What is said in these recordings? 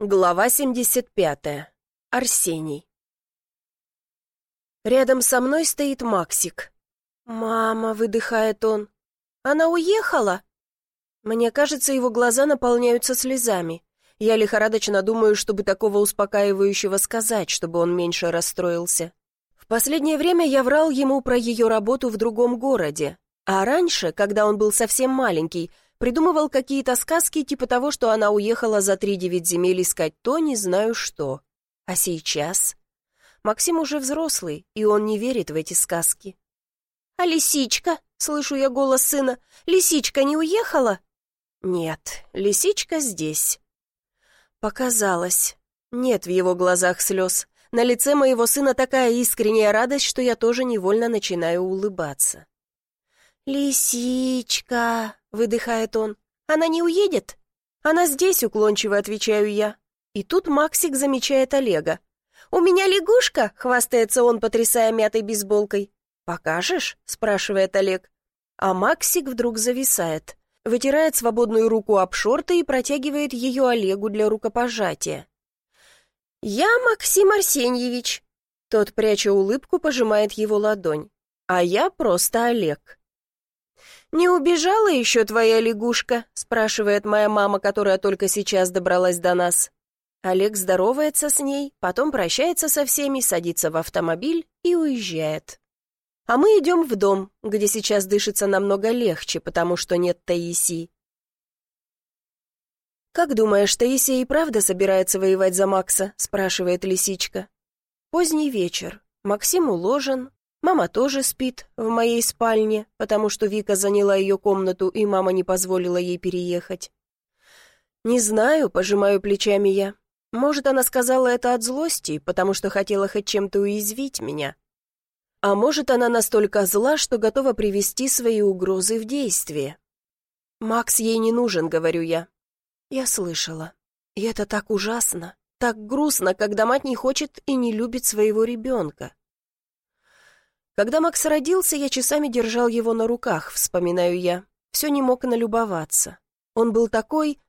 Глава 75. Арсений. Рядом со мной стоит Максик. «Мама», — выдыхает он. «Она уехала?» Мне кажется, его глаза наполняются слезами. Я лихорадочно думаю, чтобы такого успокаивающего сказать, чтобы он меньше расстроился. В последнее время я врал ему про ее работу в другом городе. А раньше, когда он был совсем маленький, Придумывал какие-то сказки типа того, что она уехала за три девять земель искать то, не знаю что. А сейчас? Максим уже взрослый, и он не верит в эти сказки. «А лисичка?» — слышу я голос сына. «Лисичка не уехала?» «Нет, лисичка здесь». Показалось. Нет в его глазах слез. На лице моего сына такая искренняя радость, что я тоже невольно начинаю улыбаться. «Лисичка!» — выдыхает он. «Она не уедет?» «Она здесь», — уклончиво отвечаю я. И тут Максик замечает Олега. «У меня лягушка!» — хвастается он, потрясая мятой бейсболкой. «Покажешь?» — спрашивает Олег. А Максик вдруг зависает. Вытирает свободную руку об шорты и протягивает ее Олегу для рукопожатия. «Я Максим Арсеньевич!» Тот, пряча улыбку, пожимает его ладонь. «А я просто Олег». «Не убежала еще твоя лягушка?» — спрашивает моя мама, которая только сейчас добралась до нас. Олег здоровается с ней, потом прощается со всеми, садится в автомобиль и уезжает. А мы идем в дом, где сейчас дышится намного легче, потому что нет Таисии. «Как думаешь, Таисия и правда собирается воевать за Макса?» — спрашивает лисичка. Поздний вечер. Максим уложен, Мама тоже спит в моей спальне, потому что Вика заняла ее комнату, и мама не позволила ей переехать. «Не знаю», — пожимаю плечами я. «Может, она сказала это от злости, потому что хотела хоть чем-то уязвить меня. А может, она настолько зла, что готова привести свои угрозы в действие. Макс ей не нужен, говорю я. Я слышала. И это так ужасно, так грустно, когда мать не хочет и не любит своего ребенка. Когда Макс родился, я часами держал его на руках, вспоминаю я. Все не мог налюбоваться. Он был такой...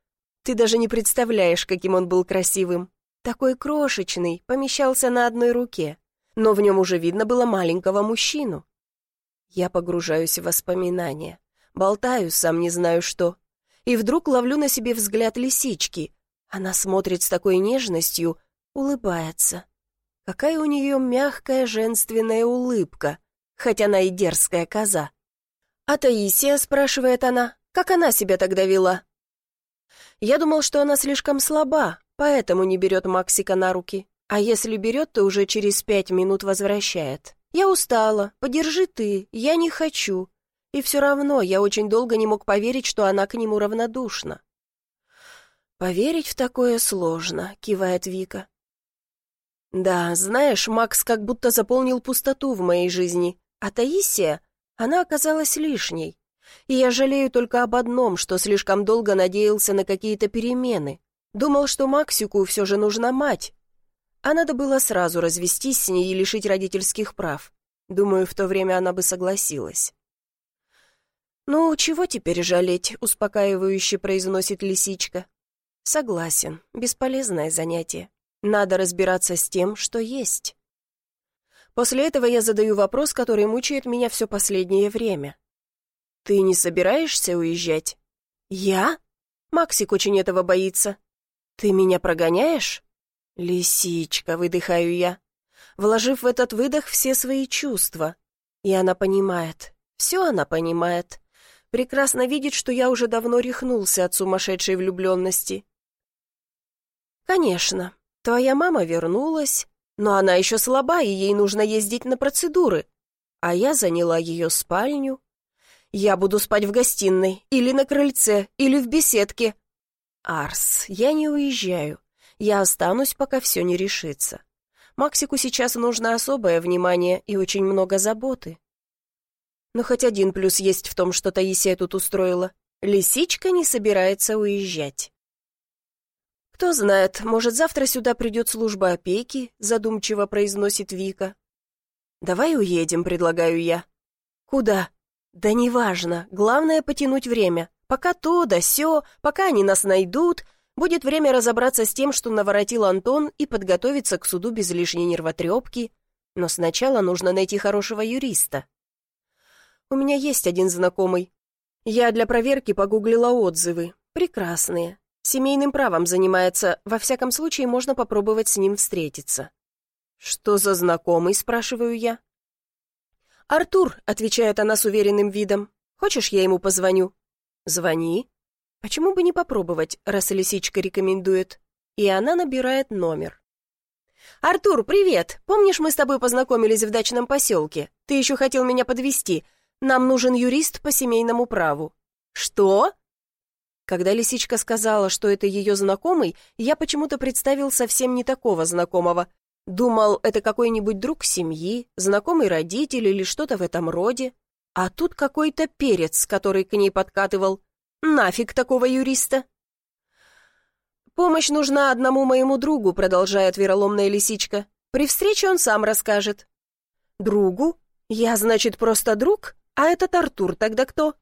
Ты даже не представляешь, каким он был красивым. Такой крошечный, помещался на одной руке. Но в нем уже видно было маленького мужчину. Я погружаюсь в воспоминания. Болтаю, сам не знаю что. И вдруг ловлю на себе взгляд лисички. Она смотрит с такой нежностью, улыбается. Какая у нее мягкая женственная улыбка, хоть она и дерзкая коза. «А Таисия?» — спрашивает она. «Как она себя тогда вела?» Я думал, что она слишком слаба, поэтому не берет Максика на руки. А если берет, то уже через пять минут возвращает. «Я устала, подержи ты, я не хочу». И все равно я очень долго не мог поверить, что она к нему равнодушна. «Поверить в такое сложно», — кивает Вика. Да, знаешь, Макс как будто заполнил пустоту в моей жизни, а Таисия, она оказалась лишней. И я жалею только об одном, что слишком долго надеялся на какие-то перемены. Думал, что Максику все же нужна мать. А надо было сразу развестись с ней и лишить родительских прав. Думаю, в то время она бы согласилась. «Ну, чего теперь жалеть?» — успокаивающе произносит лисичка. «Согласен, бесполезное занятие. Надо разбираться с тем, что есть. После этого я задаю вопрос, который мучает меня все последнее время. «Ты не собираешься уезжать?» «Я?» Максик очень этого боится. «Ты меня прогоняешь?» «Лисичка», — выдыхаю я, вложив в этот выдох все свои чувства. И она понимает, все она понимает. Прекрасно видит, что я уже давно рехнулся от сумасшедшей влюбленности. «Конечно, Твоя мама вернулась, но она еще слаба, и ей нужно ездить на процедуры. А я заняла ее спальню. Я буду спать в гостиной, или на крыльце, или в беседке. Арс, я не уезжаю. Я останусь, пока все не решится. Максику сейчас нужно особое внимание и очень много заботы. Но хоть один плюс есть в том, что Таисия тут устроила. Лисичка не собирается уезжать. «Кто знает, может, завтра сюда придет служба опеки», — задумчиво произносит Вика. «Давай уедем», — предлагаю я. «Куда?» «Да неважно, главное потянуть время. Пока то да сё, пока они нас найдут. Будет время разобраться с тем, что наворотил Антон, и подготовиться к суду без лишней нервотрепки. Но сначала нужно найти хорошего юриста. У меня есть один знакомый. Я для проверки погуглила отзывы. Прекрасные. Семейным правом занимается, во всяком случае можно попробовать с ним встретиться. «Что за знакомый?» — спрашиваю я. «Артур», — отвечает она с уверенным видом. «Хочешь, я ему позвоню?» «Звони». «Почему бы не попробовать, раз лисичка рекомендует?» И она набирает номер. «Артур, привет! Помнишь, мы с тобой познакомились в дачном поселке? Ты еще хотел меня подвести. Нам нужен юрист по семейному праву». «Что?» Когда лисичка сказала, что это ее знакомый, я почему-то представил совсем не такого знакомого. Думал, это какой-нибудь друг семьи, знакомый родитель или что-то в этом роде. А тут какой-то перец, который к ней подкатывал. Нафиг такого юриста? «Помощь нужна одному моему другу», — продолжает вероломная лисичка. «При встрече он сам расскажет». «Другу? Я, значит, просто друг? А этот Артур тогда кто?